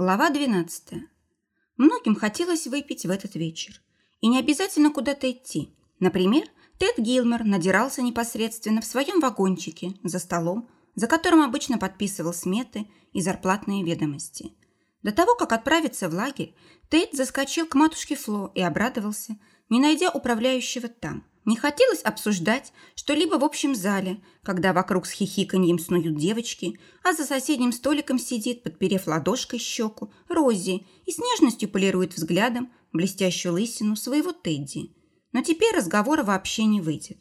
Глава 12. Многим хотелось выпить в этот вечер. И не обязательно куда-то идти. Например, Тед Гилмер надирался непосредственно в своем вагончике за столом, за которым обычно подписывал сметы и зарплатные ведомости. До того, как отправиться в лагерь, Тед заскочил к матушке Фло и обрадовался, не найдя управляющего там – не хотелось обсуждать что-либо в общем зале, когда вокруг с хихиканьем снуют девочки, а за соседним столиком сидит, подперев ладошкой щеку, Рози и с нежностью полирует взглядом блестящую лысину своего Тедди. Но теперь разговора вообще не выйдет.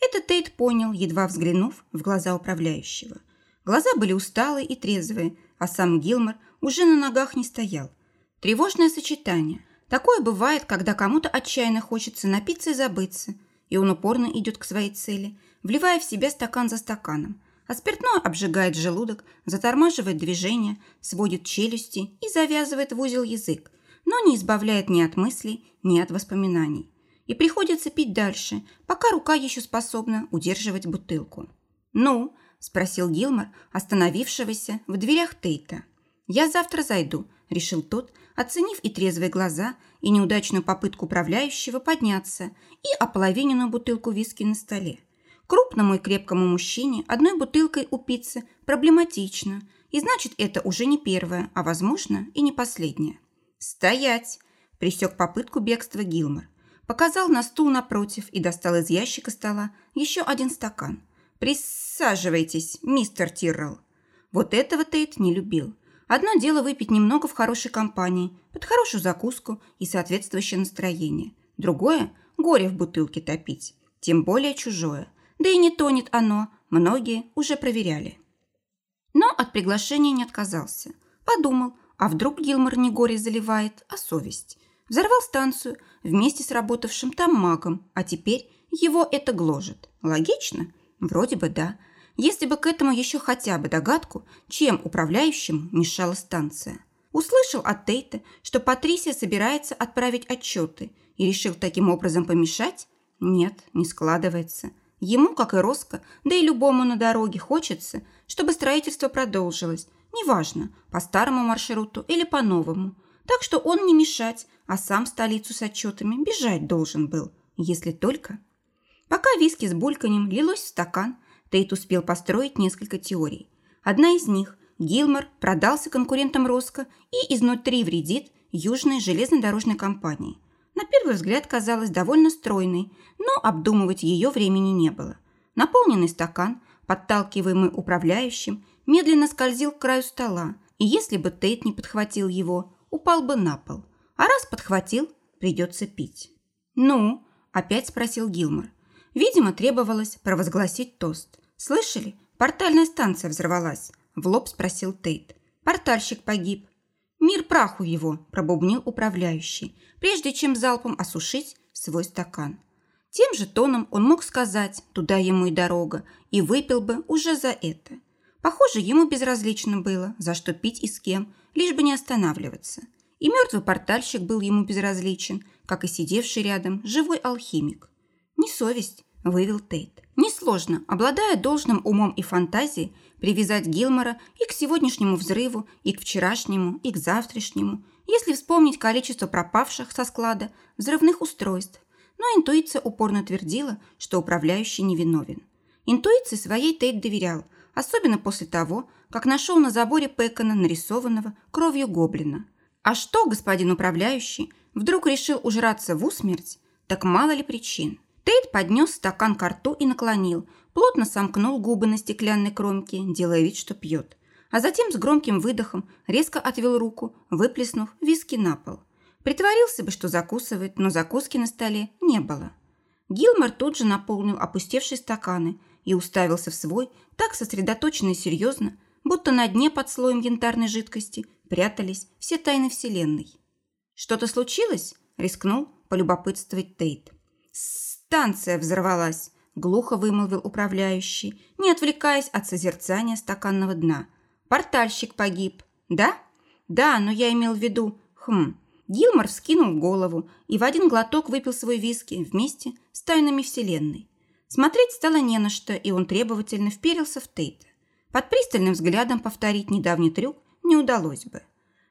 Это Тейт понял, едва взглянув в глаза управляющего. Глаза были усталые и трезвые, а сам Гилмор уже на ногах не стоял. Тревожное сочетание. Такое бывает, когда кому-то отчаянно хочется напиться и забыться – и он упорно идет к своей цели, вливая в себя стакан за стаканом, а спиртное обжигает желудок, затормаживает движение, сводит челюсти и завязывает в узел язык, но не избавляет ни от мыслей, ни от воспоминаний. И приходится пить дальше, пока рука еще способна удерживать бутылку. «Ну?» – спросил Гилмор, остановившегося в дверях Тейта. «Я завтра зайду», – решил тот, оценив и трезвые глаза, и неудачную попытку управляющего подняться, и ополовиненную бутылку виски на столе. Крупному и крепкому мужчине одной бутылкой упиться проблематично, и значит, это уже не первое, а, возможно, и не последнее. «Стоять!» – пресек попытку бегства Гилмор. Показал на стул напротив и достал из ящика стола еще один стакан. «Присаживайтесь, мистер Тиррелл». Вот этого Тейт не любил. Одно дело выпить немного в хорошей компании, под хорошую закуску и соответствующее настроение. Другое – горе в бутылке топить, тем более чужое. Да и не тонет оно, многие уже проверяли. Но от приглашения не отказался. Подумал, а вдруг Гилмор не горе заливает, а совесть. Взорвал станцию вместе с работавшим там магом, а теперь его это гложет. Логично? Вроде бы да. Если бы к этому еще хотя бы догадку, чем управляющему мешала станция. Услышал от Тейта, что Патрисия собирается отправить отчеты и решил таким образом помешать? Нет, не складывается. Ему, как и Роско, да и любому на дороге хочется, чтобы строительство продолжилось, неважно, по старому маршруту или по новому. Так что он не мешать, а сам столицу с отчетами бежать должен был, если только... Пока виски с бульканем лилось в стакан, Тейт успел построить несколько теорий. Одна из них – Гилмор продался конкурентам Роско и изнутри вредит Южной железнодорожной компании. На первый взгляд казалась довольно стройной, но обдумывать ее времени не было. Наполненный стакан, подталкиваемый управляющим, медленно скользил к краю стола, и если бы Тейт не подхватил его, упал бы на пол. А раз подхватил, придется пить. «Ну?» – опять спросил Гилмор. Видимо, требовалось провозгласить тост. «Слышали? Портальная станция взорвалась», – в лоб спросил Тейт. «Портальщик погиб». «Мир праху его», – пробубнил управляющий, прежде чем залпом осушить свой стакан. Тем же тоном он мог сказать «туда ему и дорога» и выпил бы уже за это. Похоже, ему безразлично было, за что пить и с кем, лишь бы не останавливаться. И мертвый портальщик был ему безразличен, как и сидевший рядом живой алхимик. Не совесть, вывел Тейт. Несложно, обладая должным умом и фантазией, привязать Гилмора и к сегодняшнему взрыву, и к вчерашнему, и к завтрашнему, если вспомнить количество пропавших со склада взрывных устройств. Но интуиция упорно твердила, что управляющий невиновен. Интуиции своей Тейт доверял, особенно после того, как нашел на заборе Пекона нарисованного кровью гоблина. А что господин управляющий вдруг решил ужраться в усмерть, так мало ли причин. Тейт поднес стакан к рту и наклонил, плотно сомкнул губы на стеклянной кромке, делая вид, что пьет. А затем с громким выдохом резко отвел руку, выплеснув виски на пол. Притворился бы, что закусывает, но закуски на столе не было. Гилмор тут же наполнил опустевшие стаканы и уставился в свой, так сосредоточенно и серьезно, будто на дне под слоем янтарной жидкости прятались все тайны Вселенной. «Что-то случилось?» – рискнул полюбопытствовать Тейт. «Станция взорвалась», – глухо вымолвил управляющий, не отвлекаясь от созерцания стаканного дна. «Портальщик погиб». «Да?» «Да, но я имел в виду...» «Хм...» Гилмор вскинул голову и в один глоток выпил свой виски вместе с тайнами Вселенной. Смотреть стало не на что, и он требовательно вперился в Тейта. Под пристальным взглядом повторить недавний трюк не удалось бы.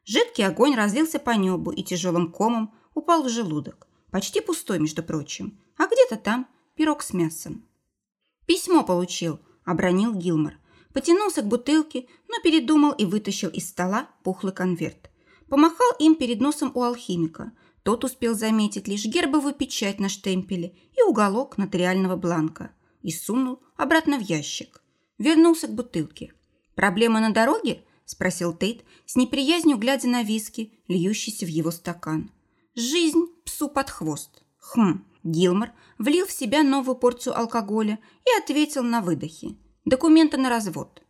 Жидкий огонь разлился по небу и тяжелым комом упал в желудок. Почти пустой, между прочим. А где-то там пирог с мясом. «Письмо получил», – обронил Гилмор. Потянулся к бутылке, но передумал и вытащил из стола пухлый конверт. Помахал им перед носом у алхимика. Тот успел заметить лишь гербовую печать на штемпеле и уголок нотариального бланка. И сунул обратно в ящик. Вернулся к бутылке. «Проблема на дороге?» – спросил Тейт, с неприязнью глядя на виски, льющийся в его стакан. «Жизнь псу под хвост». Хм, Гилмор влил в себя новую порцию алкоголя и ответил на выдохе. Документы на развод.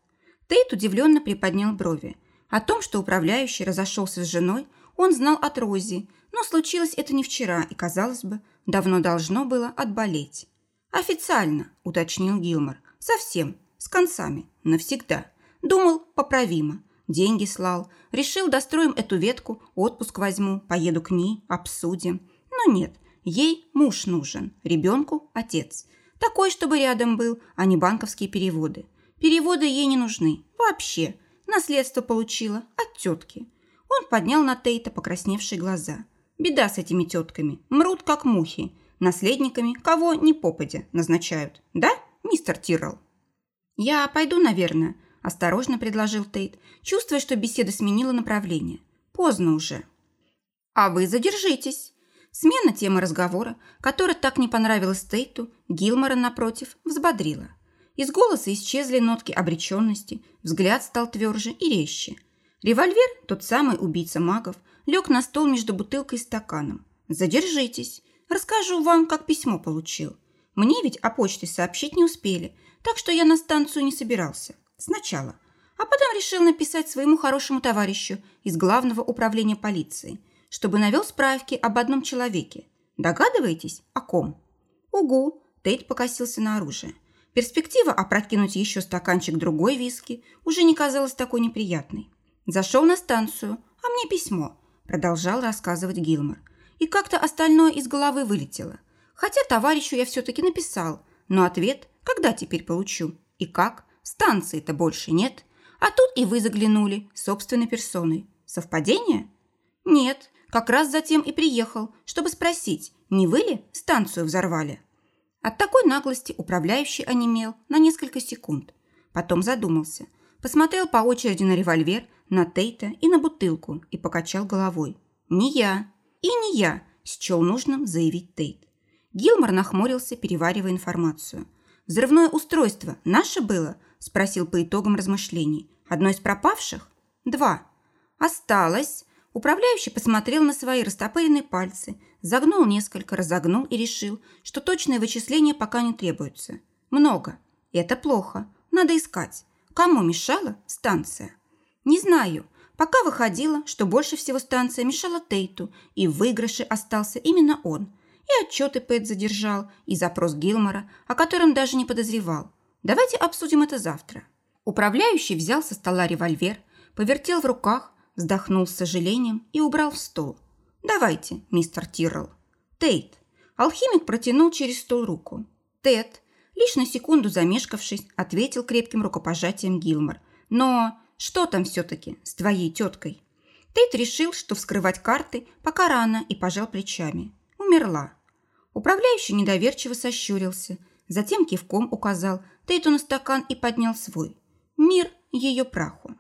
Тейт удивленно приподнял брови. О том, что управляющий разошелся с женой, он знал от Рози, но случилось это не вчера и, казалось бы, давно должно было отболеть. «Официально», – уточнил Гилмор. «Совсем. С концами. Навсегда. Думал, поправимо. Деньги слал. Решил, достроим эту ветку, отпуск возьму, поеду к ней, обсудим. Но нет, ей муж нужен, ребенку – отец. Такой, чтобы рядом был, а не банковские переводы. Переводы ей не нужны. Вообще. Наследство получила от тетки. Он поднял на Тейта покрасневшие глаза. Беда с этими тетками. Мрут, как мухи. Наследниками кого ни попадя назначают. Да, мистер Тиррелл? «Я пойду, наверное», – осторожно предложил Тейт, чувствуя, что беседа сменила направление. «Поздно уже». «А вы задержитесь», Смена темы разговора, которая так не понравилась Тейту, Гилмора, напротив, взбодрила. Из голоса исчезли нотки обреченности, взгляд стал тверже и резче. Револьвер, тот самый убийца магов, лег на стол между бутылкой и стаканом. «Задержитесь. Расскажу вам, как письмо получил. Мне ведь о почте сообщить не успели, так что я на станцию не собирался. Сначала. А потом решил написать своему хорошему товарищу из главного управления полиции – чтобы навел справки об одном человеке. Догадываетесь, о ком? Угу, Тейт покосился на оружие. Перспектива опрокинуть еще стаканчик другой виски уже не казалась такой неприятной. Зашел на станцию, а мне письмо, продолжал рассказывать Гилмор. И как-то остальное из головы вылетело. Хотя товарищу я все-таки написал, но ответ когда теперь получу? И как? Станции-то больше нет. А тут и вы заглянули, собственной персоной. Совпадение? Нет, как раз затем и приехал, чтобы спросить, не вы ли станцию взорвали? От такой наглости управляющий онемел на несколько секунд. Потом задумался. Посмотрел по очереди на револьвер, на Тейта и на бутылку и покачал головой. «Не я. И не я», – счел нужным заявить Тейт. Гилмор нахмурился, переваривая информацию. «Взрывное устройство наше было?» – спросил по итогам размышлений. «Одно из пропавших?» «Два». «Осталось», Управляющий посмотрел на свои растопыренные пальцы, загнул несколько, разогнул и решил, что точные вычисления пока не требуются. Много. Это плохо. Надо искать. Кому мешала станция? Не знаю. Пока выходило, что больше всего станция мешала Тейту, и в выигрыше остался именно он. И отчеты Пэт задержал, и запрос Гилмора, о котором даже не подозревал. Давайте обсудим это завтра. Управляющий взял со стола револьвер, повертел в руках, вздохнул с сожалением и убрал в стол. «Давайте, мистер Тиррелл». «Тейт». Алхимик протянул через стол руку. «Тед». Лишь на секунду замешкавшись, ответил крепким рукопожатием Гилмор. «Но что там все-таки с твоей теткой?» Тейт решил, что вскрывать карты пока рано и пожал плечами. Умерла. Управляющий недоверчиво сощурился, затем кивком указал Тейту на стакан и поднял свой. Мир ее праху.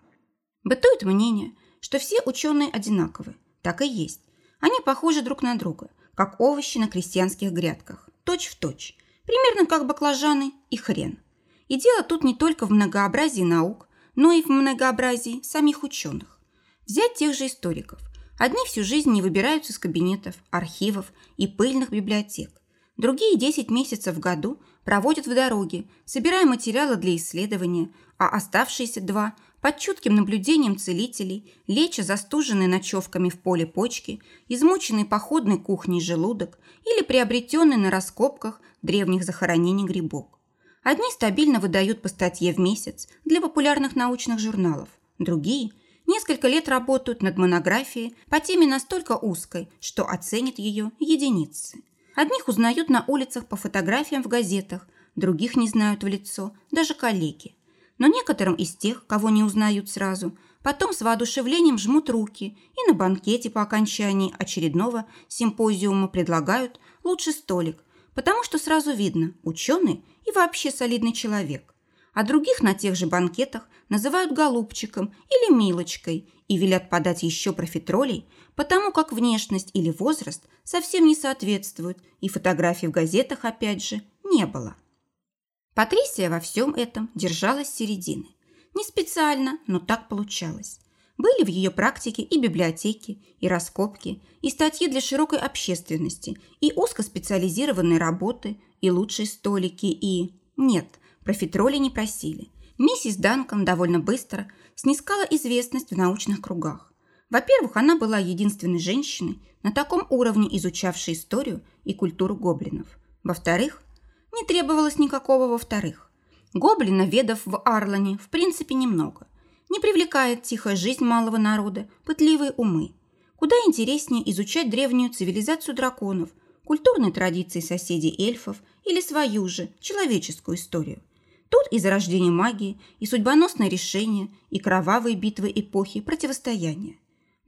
Бытует мнение, что все ученые одинаковы. Так и есть. Они похожи друг на друга, как овощи на крестьянских грядках. Точь в точь. Примерно как баклажаны и хрен. И дело тут не только в многообразии наук, но и в многообразии самих ученых. Взять тех же историков. Одни всю жизнь не выбираются из кабинетов, архивов и пыльных библиотек. Другие 10 месяцев в году проводят в дороге, собирая материалы для исследования, а оставшиеся два под чутким наблюдением целителей, леча застуженные ночевками в поле почки, измученный походной кухней желудок или приобретенный на раскопках древних захоронений грибок. Одни стабильно выдают по статье в месяц для популярных научных журналов, другие несколько лет работают над монографией по теме настолько узкой, что оценят ее единицы. Одних узнают на улицах по фотографиям в газетах, других не знают в лицо, даже коллеги. Но некоторым из тех, кого не узнают сразу, потом с воодушевлением жмут руки и на банкете по окончании очередного симпозиума предлагают лучший столик, потому что сразу видно – ученый и вообще солидный человек. А других на тех же банкетах называют голубчиком или милочкой и велят подать еще профитролей, потому как внешность или возраст совсем не соответствуют, и фотографий в газетах, опять же, не было. Патрисия во всем этом держалась середины. Не специально, но так получалось. Были в ее практике и библиотеки, и раскопки, и статьи для широкой общественности, и узкоспециализированные работы, и лучшие столики, и... Нет, профитроли не просили. Миссис Данкан довольно быстро снискала известность в научных кругах. Во-первых, она была единственной женщиной на таком уровне, изучавшей историю и культуру гоблинов. Во-вторых, не требовалось никакого во-вторых. Гоблина, ведов в Арлане, в принципе немного. Не привлекает тихая жизнь малого народа, пытливые умы. Куда интереснее изучать древнюю цивилизацию драконов, культурные традиции соседей эльфов или свою же, человеческую историю. Тут и зарождение магии, и судьбоносное решение, и кровавые битвы эпохи противостояния.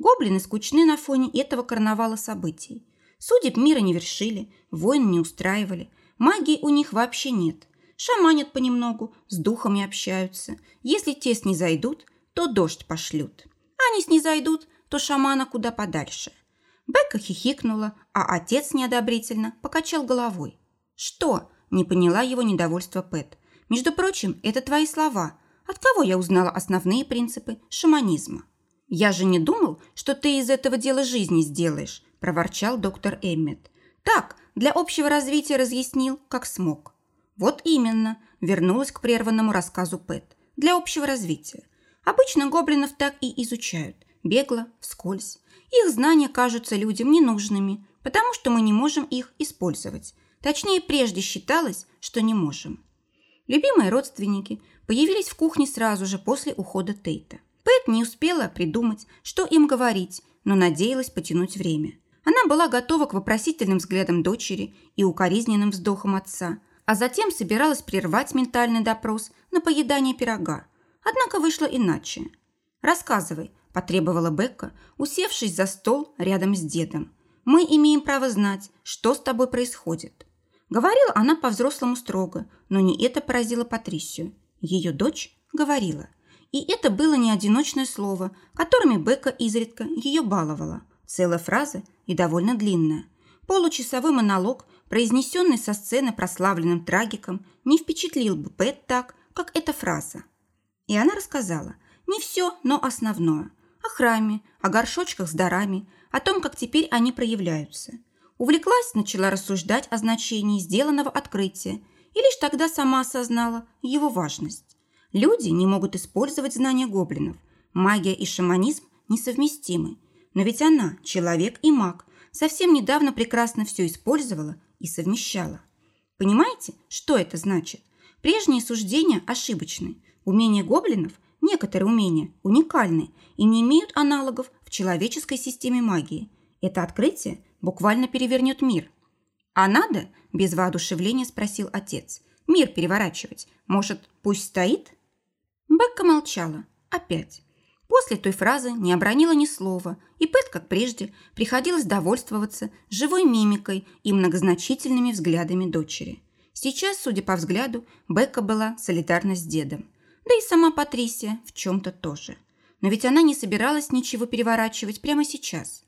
Гоблины скучны на фоне этого карнавала событий. Судеб мира не вершили, войн не устраивали – Магии у них вообще нет. Шаманят понемногу, с духами общаются. Если те снизойдут, то дождь пошлют. А не снизойдут, то шамана куда подальше. Бекка хихикнула, а отец неодобрительно покачал головой. «Что?» – не поняла его недовольство Пэт. «Между прочим, это твои слова. От кого я узнала основные принципы шаманизма?» «Я же не думал, что ты из этого дела жизни сделаешь», – проворчал доктор Эммет. «Так, для общего развития разъяснил, как смог. Вот именно, вернулась к прерванному рассказу Пэт. Для общего развития. Обычно гоблинов так и изучают. Бегло, вскользь. Их знания кажутся людям ненужными, потому что мы не можем их использовать. Точнее, прежде считалось, что не можем. Любимые родственники появились в кухне сразу же после ухода Тейта. Пэт не успела придумать, что им говорить, но надеялась потянуть время. Она была готова к вопросительным взглядам дочери и укоризненным вздохам отца, а затем собиралась прервать ментальный допрос на поедание пирога. Однако вышло иначе. «Рассказывай», – потребовала Бекка, усевшись за стол рядом с дедом. «Мы имеем право знать, что с тобой происходит». Говорила она по-взрослому строго, но не это поразило Патрисию. Ее дочь говорила. И это было не одиночное слово, которыми Бекка изредка ее баловала – Целая фраза и довольно длинная. Получасовой монолог, произнесенный со сцены прославленным трагиком, не впечатлил бы Пэт так, как эта фраза. И она рассказала не все, но основное. О храме, о горшочках с дарами, о том, как теперь они проявляются. Увлеклась, начала рассуждать о значении сделанного открытия и лишь тогда сама осознала его важность. Люди не могут использовать знания гоблинов. Магия и шаманизм несовместимы, но ведь она, человек и маг, совсем недавно прекрасно все использовала и совмещала. Понимаете, что это значит? Прежние суждения ошибочны. Умения гоблинов, некоторые умения, уникальны и не имеют аналогов в человеческой системе магии. Это открытие буквально перевернет мир. «А надо?» – без воодушевления спросил отец. «Мир переворачивать. Может, пусть стоит?» Бекка молчала. Опять. После той фразы не обронила ни слова, и Пэт, как прежде, приходилось довольствоваться живой мимикой и многозначительными взглядами дочери. Сейчас, судя по взгляду, Бекка была солидарна с дедом. Да и сама Патрисия в чем-то тоже. Но ведь она не собиралась ничего переворачивать прямо сейчас.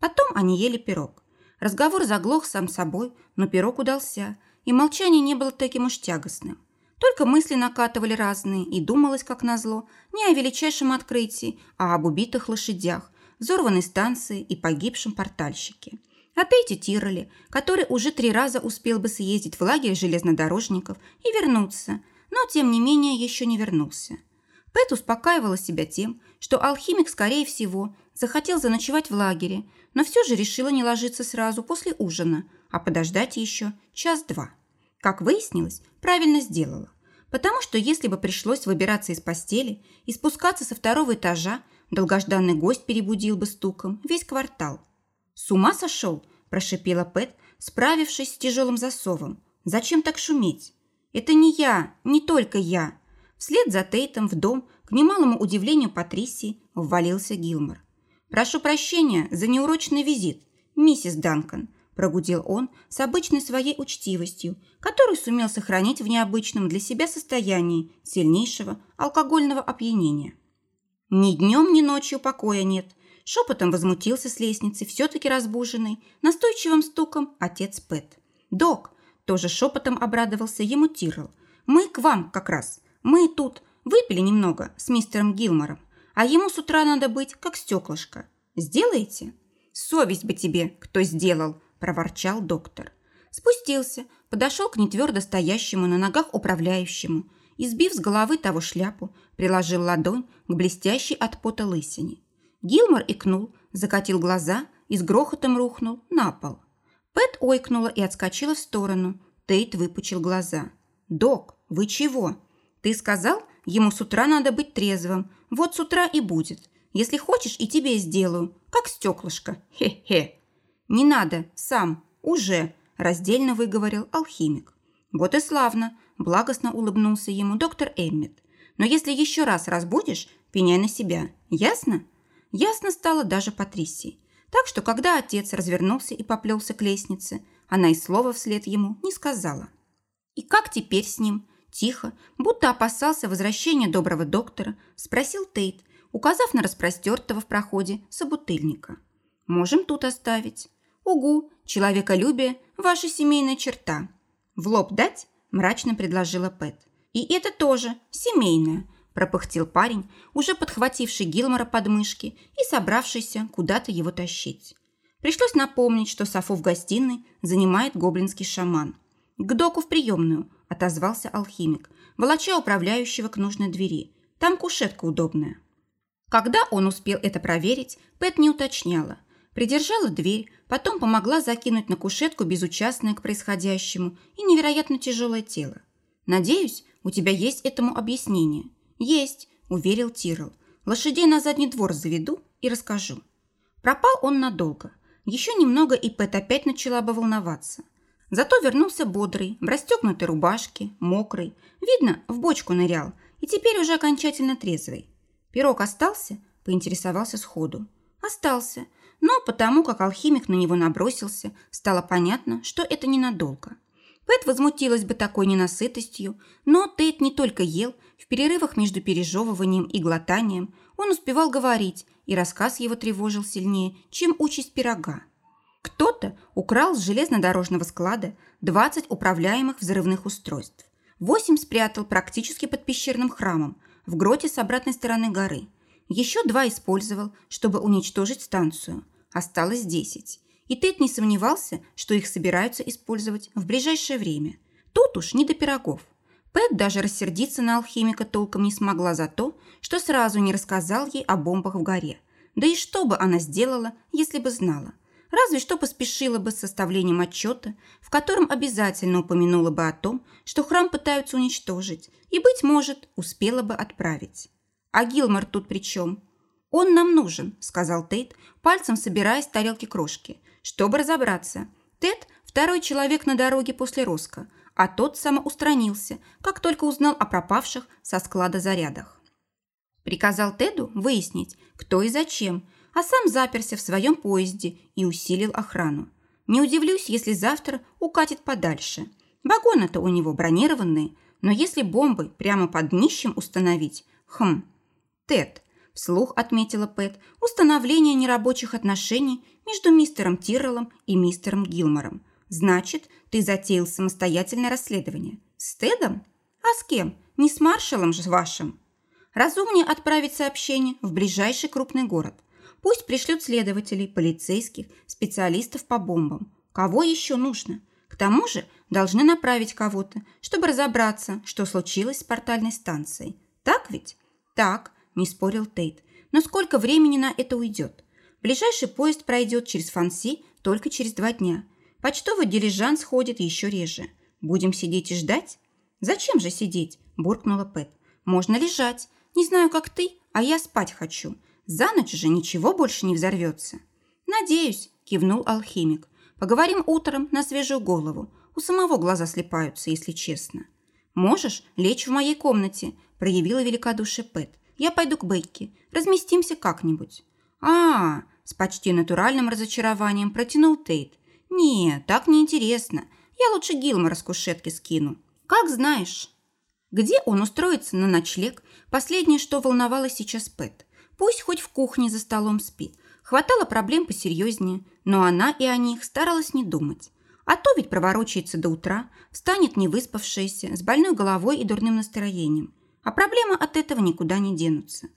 Потом они ели пирог. Разговор заглох сам собой, но пирог удался, и молчание не было таким уж тягостным. Только мысли накатывали разные, и думалось, как назло, не о величайшем открытии, а об убитых лошадях, взорванной станции и погибшем портальщике. О Тейте Тироле, который уже три раза успел бы съездить в лагерь железнодорожников и вернуться, но, тем не менее, еще не вернулся. Пэт успокаивала себя тем, что алхимик, скорее всего, захотел заночевать в лагере, но все же решила не ложиться сразу после ужина, а подождать еще час-два. Как выяснилось, правильно сделала. Потому что если бы пришлось выбираться из постели и спускаться со второго этажа, долгожданный гость перебудил бы стуком весь квартал. «С ума сошел?» – прошипела Пэт, справившись с тяжелым засовом. «Зачем так шуметь?» «Это не я, не только я». Вслед за Тейтом в дом, к немалому удивлению Патрисии, ввалился Гилмор. «Прошу прощения за неурочный визит, миссис Данкан», прогудел он с обычной своей учтивостью, которую сумел сохранить в необычном для себя состоянии сильнейшего алкогольного опьянения. Ни днем, ни ночью покоя нет. Шепотом возмутился с лестницы, все-таки разбуженный, настойчивым стуком отец Пэт. «Док!» – тоже шепотом обрадовался ему Тирл. «Мы к вам как раз. Мы тут выпили немного с мистером Гилмором, а ему с утра надо быть как стеклышко. Сделаете?» «Совесть бы тебе, кто сделал!» – проворчал доктор. Спустился, подошел к нетвердо стоящему на ногах управляющему и, сбив с головы того шляпу, приложил ладонь к блестящей от пота лысине. Гилмор икнул, закатил глаза и с грохотом рухнул на пол. Пэт ойкнула и отскочила в сторону. Тейт выпучил глаза. «Док, вы чего? Ты сказал, ему с утра надо быть трезвым. Вот с утра и будет. Если хочешь, и тебе сделаю. Как стеклышко. Хе-хе». «Не надо, сам, уже», – раздельно выговорил алхимик. «Вот и славно», – благостно улыбнулся ему доктор Эммет. «Но если еще раз разбудишь, пеняй на себя. Ясно?» Ясно стало даже Патрисии. Так что, когда отец развернулся и поплелся к лестнице, она и слова вслед ему не сказала. «И как теперь с ним?» Тихо, будто опасался возвращения доброго доктора, спросил Тейт, указав на распростертого в проходе собутыльника. «Можем тут оставить». «Угу, человеколюбие – ваша семейная черта». «В лоб дать?» – мрачно предложила Пэт. «И это тоже семейное», – пропыхтел парень, уже подхвативший Гилмора под мышки и собравшийся куда-то его тащить. Пришлось напомнить, что Софу в гостиной занимает гоблинский шаман. «К доку в приемную», – отозвался алхимик, волоча управляющего к нужной двери. «Там кушетка удобная». Когда он успел это проверить, Пэт не уточняла. Придержала дверь, Потом помогла закинуть на кушетку безучастное к происходящему и невероятно тяжелое тело. «Надеюсь, у тебя есть этому объяснение». «Есть», – уверил Тирл. «Лошадей на задний двор заведу и расскажу». Пропал он надолго. Еще немного, и Пэт опять начала бы волноваться. Зато вернулся бодрый, в расстегнутой рубашке, мокрый. Видно, в бочку нырял, и теперь уже окончательно трезвый. «Пирог остался?» – поинтересовался сходу. «Остался», но потому, как алхимик на него набросился, стало понятно, что это ненадолго. Пэт возмутилась бы такой ненасытостью, но Тейт не только ел, в перерывах между пережевыванием и глотанием он успевал говорить, и рассказ его тревожил сильнее, чем участь пирога. Кто-то украл с железнодорожного склада 20 управляемых взрывных устройств. Восемь спрятал практически под пещерным храмом, в гроте с обратной стороны горы – еще два использовал, чтобы уничтожить станцию. Осталось десять. И Тед не сомневался, что их собираются использовать в ближайшее время. Тут уж не до пирогов. Пэт даже рассердиться на алхимика толком не смогла за то, что сразу не рассказал ей о бомбах в горе. Да и что бы она сделала, если бы знала? Разве что поспешила бы с составлением отчета, в котором обязательно упомянула бы о том, что храм пытаются уничтожить, и, быть может, успела бы отправить. А Гилмор тут при чем? Он нам нужен, сказал Тейт, пальцем собирая с тарелки крошки, чтобы разобраться. Тед – второй человек на дороге после Роско, а тот самоустранился, как только узнал о пропавших со склада зарядах. Приказал Теду выяснить, кто и зачем, а сам заперся в своем поезде и усилил охрану. Не удивлюсь, если завтра укатит подальше. Вагоны-то у него бронированные, но если бомбы прямо под днищем установить, хм, Тед, вслух отметила Пэт, установление нерабочих отношений между мистером Тирреллом и мистером Гилмором. Значит, ты затеял самостоятельное расследование. С Тедом? А с кем? Не с маршалом же вашим. Разумнее отправить сообщение в ближайший крупный город. Пусть пришлют следователей, полицейских, специалистов по бомбам. Кого еще нужно? К тому же должны направить кого-то, чтобы разобраться, что случилось с портальной станцией. Так ведь? Так, не спорил Тейт. «Но сколько времени на это уйдет? Ближайший поезд пройдет через Фанси только через два дня. Почтовый дилижанс ходит еще реже. Будем сидеть и ждать?» «Зачем же сидеть?» – буркнула Пэт. «Можно лежать. Не знаю, как ты, а я спать хочу. За ночь же ничего больше не взорвется». «Надеюсь», – кивнул алхимик. «Поговорим утром на свежую голову. У самого глаза слепаются, если честно». «Можешь лечь в моей комнате», проявила великодушие Пэт. «Я пойду к Бекке. Разместимся как-нибудь». «А, с почти натуральным разочарованием протянул Тейт. «Не, так неинтересно. Я лучше Гилмора с кушетки скину. Как знаешь». Где он устроится на ночлег, последнее, что волновало сейчас Пэт. Пусть хоть в кухне за столом спит. Хватало проблем посерьезнее, но она и о них старалась не думать. А то ведь проворочается до утра, встанет невыспавшаяся, с больной головой и дурным настроением. А проблемы от этого никуда не денутся.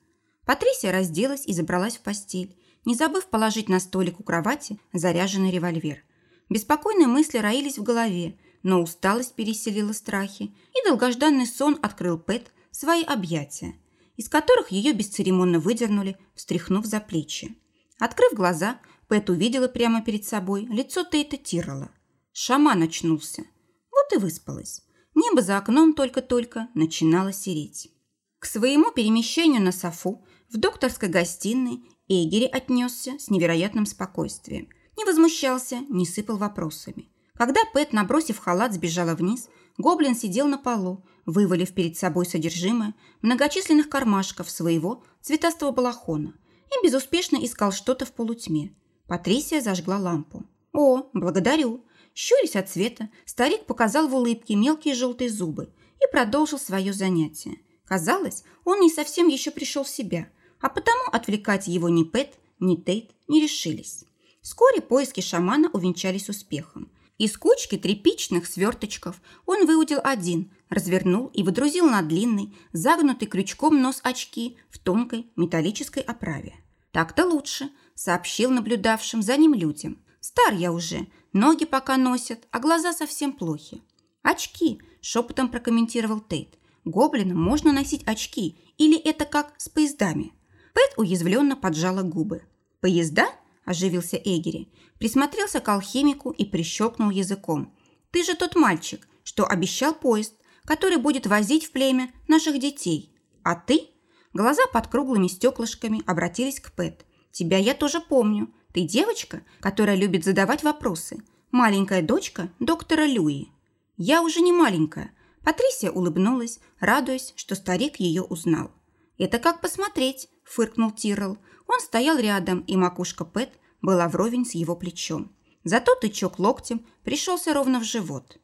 Патрисия разделась и забралась в постель, не забыв положить на столик у кровати заряженный револьвер. Беспокойные мысли роились в голове, но усталость переселила страхи, и долгожданный сон открыл Пэт свои объятия, из которых ее бесцеремонно выдернули, встряхнув за плечи. Открыв глаза, Пэт увидела прямо перед собой лицо Тейта Тиррелла. Шаман очнулся. Вот и выспалась. Небо за окном только-только начинало сереть. К своему перемещению на софу в докторской гостиной Эгери отнесся с невероятным спокойствием. Не возмущался, не сыпал вопросами. Когда Пэт, набросив халат, сбежала вниз, гоблин сидел на полу, вывалив перед собой содержимое многочисленных кармашков своего цветастого балахона и безуспешно искал что-то в полутьме. Патрисия зажгла лампу. «О, благодарю!» Щурясь от света, старик показал в улыбке мелкие желтые зубы и продолжил свое занятие. Казалось, он не совсем еще пришел в себя – а потому отвлекать его ни Пэт, ни Тейт не решились. Вскоре поиски шамана увенчались успехом. Из кучки тряпичных сверточков он выудил один, развернул и выдрузил на длинный, загнутый крючком нос очки в тонкой металлической оправе. «Так-то лучше», – сообщил наблюдавшим за ним людям. «Стар я уже, ноги пока носят, а глаза совсем плохи». «Очки», – шепотом прокомментировал Тейт. «Гоблинам можно носить очки, или это как с поездами?» Пэт уязвленно поджала губы. «Поезда?» – оживился Эгери. Присмотрелся к алхимику и прищелкнул языком. «Ты же тот мальчик, что обещал поезд, который будет возить в племя наших детей. А ты?» Глаза под круглыми стеклышками обратились к Пэт. «Тебя я тоже помню. Ты девочка, которая любит задавать вопросы. Маленькая дочка доктора Люи». «Я уже не маленькая». Патрисия улыбнулась, радуясь, что старик ее узнал. «Это как посмотреть», фыркнул Тирл. Он стоял рядом, и макушка Пэт была вровень с его плечом. Зато тычок локтем пришелся ровно в живот.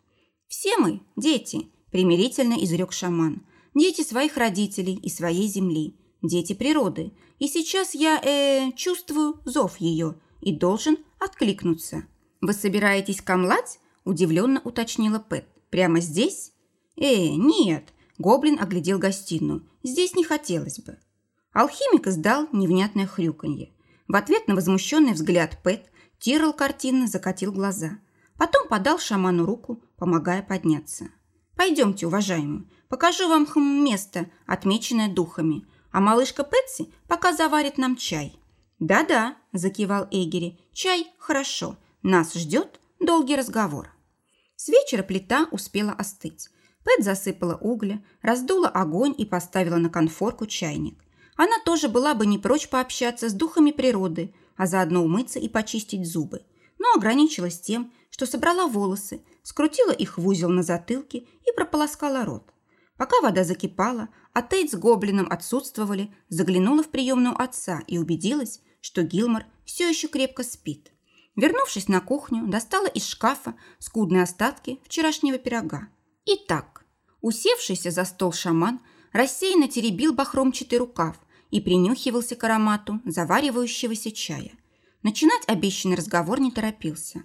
«Все мы – дети», – примирительно изрек шаман. «Дети своих родителей и своей земли. Дети природы. И сейчас я, э, чувствую зов ее и должен откликнуться». «Вы собираетесь камлать?» – удивленно уточнила Пэт. «Прямо здесь?» «Э, нет», – гоблин оглядел гостиную. «Здесь не хотелось бы». Алхимик издал невнятное хрюканье. В ответ на возмущенный взгляд Пэт Тирл картинно закатил глаза. Потом подал шаману руку, помогая подняться. «Пойдемте, уважаемый, покажу вам хм место, отмеченное духами, а малышка Пэтси пока заварит нам чай». «Да-да», – закивал Эгери, – «чай хорошо, нас ждет долгий разговор». С вечера плита успела остыть. Пэт засыпала угля, раздула огонь и поставила на конфорку чайник. Она тоже была бы не прочь пообщаться с духами природы, а заодно умыться и почистить зубы, но ограничилась тем, что собрала волосы, скрутила их в узел на затылке и прополоскала рот. Пока вода закипала, а Тейт с Гоблином отсутствовали, заглянула в приемную отца и убедилась, что Гилмор все еще крепко спит. Вернувшись на кухню, достала из шкафа скудные остатки вчерашнего пирога. Итак, усевшийся за стол шаман рассеянно теребил бахромчатый рукав, и принюхивался к аромату заваривающегося чая. Начинать обещанный разговор не торопился.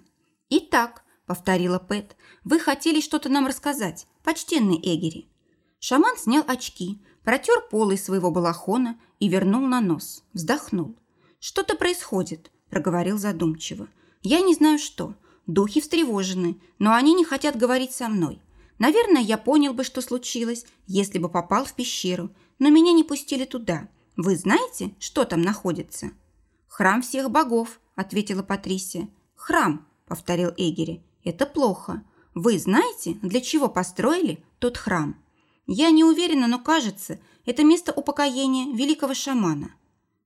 «Итак», — повторила Пэт, — «вы хотели что-то нам рассказать, почтенный Эгери». Шаман снял очки, протер полы своего балахона и вернул на нос, вздохнул. «Что-то происходит», — проговорил задумчиво. «Я не знаю что. Духи встревожены, но они не хотят говорить со мной. Наверное, я понял бы, что случилось, если бы попал в пещеру, но меня не пустили туда. Вы знаете, что там находится?» «Храм всех богов», – ответила Патрисия. «Храм», – повторил Эгери. «Это плохо. Вы знаете, для чего построили тот храм?» «Я не уверена, но кажется, это место упокоения великого шамана».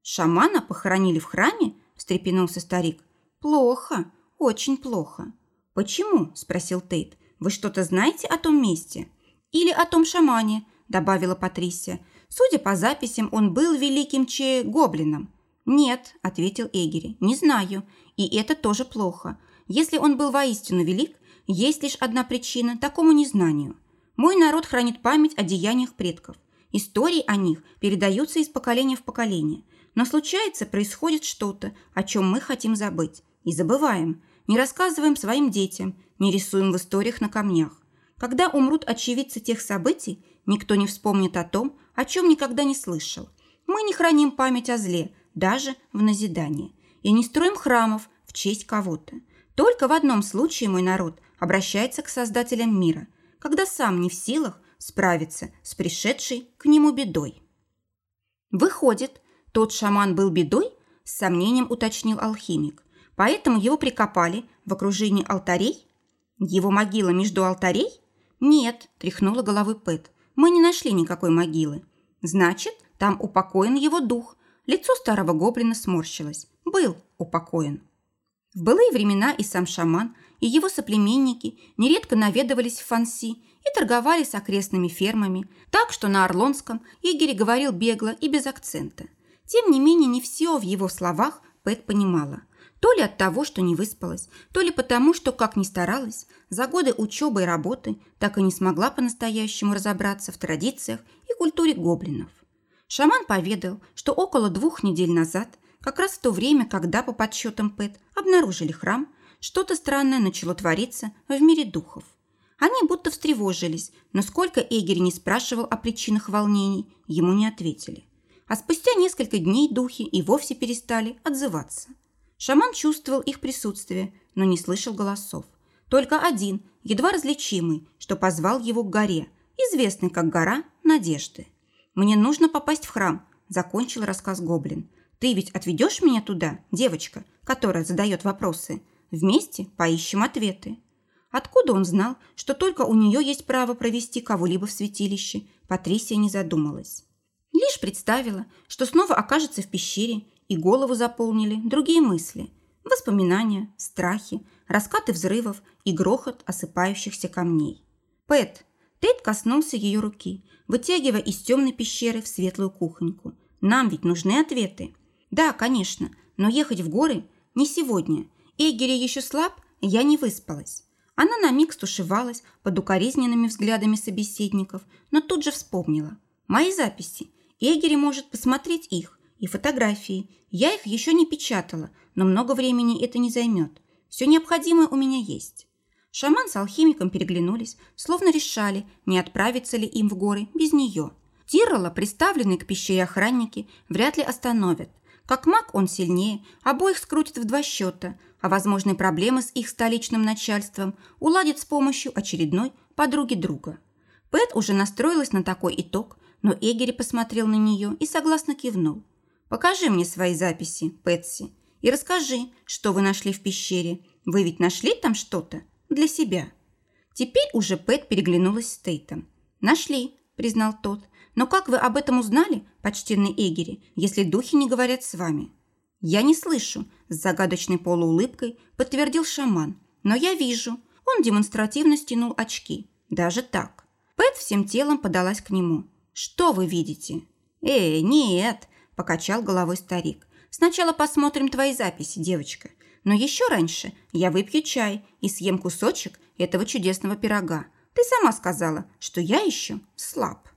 «Шамана похоронили в храме?» – встрепенулся старик. «Плохо, очень плохо». «Почему?» – спросил Тейт. «Вы что-то знаете о том месте?» «Или о том шамане?» – добавила Патрисия. «Судя по записям, он был великим че-гоблином». «Нет», – ответил Эгери, – «не знаю. И это тоже плохо. Если он был воистину велик, есть лишь одна причина такому незнанию. Мой народ хранит память о деяниях предков. Истории о них передаются из поколения в поколение. Но случается, происходит что-то, о чем мы хотим забыть. И забываем. Не рассказываем своим детям, не рисуем в историях на камнях. Когда умрут очевидцы тех событий, никто не вспомнит о том, о чем никогда не слышал. Мы не храним память о зле, даже в назидание. И не строим храмов в честь кого-то. Только в одном случае мой народ обращается к создателям мира, когда сам не в силах справиться с пришедшей к нему бедой. Выходит, тот шаман был бедой? С сомнением уточнил алхимик. Поэтому его прикопали в окружении алтарей? Его могила между алтарей? Нет, тряхнула головой Пэт. Мы не нашли никакой могилы. Значит, там упокоен его дух. Лицо старого гоблина сморщилось. Был упокоен. В былые времена и сам шаман, и его соплеменники нередко наведывались в Фанси и торговали с окрестными фермами, так что на Орлонском Игорь говорил бегло и без акцента. Тем не менее, не все в его словах Пэт понимала. То ли от того, что не выспалась, то ли потому, что, как ни старалась, за годы учебы и работы так и не смогла по-настоящему разобраться в традициях и культуре гоблинов. Шаман поведал, что около двух недель назад как раз в то время, когда, по подсчетам Пэт, обнаружили храм, что-то странное начало твориться в мире духов. Они будто встревожились, но сколько Эгери не спрашивал о причинах волнений, ему не ответили. А спустя несколько дней духи и вовсе перестали отзываться. Шаман чувствовал их присутствие, но не слышал голосов. Только один, едва различимый, что позвал его к горе, известный как гора Надежды. «Мне нужно попасть в храм», – закончил рассказ Гоблин. Ты ведь отведешь меня туда, девочка, которая задает вопросы? Вместе поищем ответы». Откуда он знал, что только у нее есть право провести кого-либо в святилище, Патрисия не задумалась. Лишь представила, что снова окажется в пещере, и голову заполнили другие мысли. Воспоминания, страхи, раскаты взрывов и грохот осыпающихся камней. «Пэт!» Тейт коснулся ее руки, вытягивая из темной пещеры в светлую кухоньку. «Нам ведь нужны ответы!» Да, конечно, но ехать в горы не сегодня. Эгери еще слаб, я не выспалась. Она на миг стушевалась под укоризненными взглядами собеседников, но тут же вспомнила. Мои записи. Эгери может посмотреть их. И фотографии. Я их еще не печатала, но много времени это не займет. Все необходимое у меня есть. Шаман с алхимиком переглянулись, словно решали, не отправиться ли им в горы без нее. Тиррелла, приставленные к пещере охранники, вряд ли остановят – как маг он сильнее, обоих скрутит в два счета, а возможные проблемы с их столичным начальством уладит с помощью очередной подруги друга. Пэт уже настроилась на такой итог, но Эгери посмотрел на нее и согласно кивнул. «Покажи мне свои записи, Пэтси, и расскажи, что вы нашли в пещере. Вы ведь нашли там что-то для себя?» Теперь уже Пэт переглянулась с Тейтом. «Нашли», – признал тот, но как вы об этом узнали, почтенный Эгери, если духи не говорят с вами? Я не слышу, с загадочной полуулыбкой подтвердил шаман. Но я вижу. Он демонстративно стянул очки. Даже так. Пэт всем телом подалась к нему. Что вы видите? Э, нет, покачал головой старик. Сначала посмотрим твои записи, девочка. Но еще раньше я выпью чай и съем кусочек этого чудесного пирога. Ты сама сказала, что я еще слаб.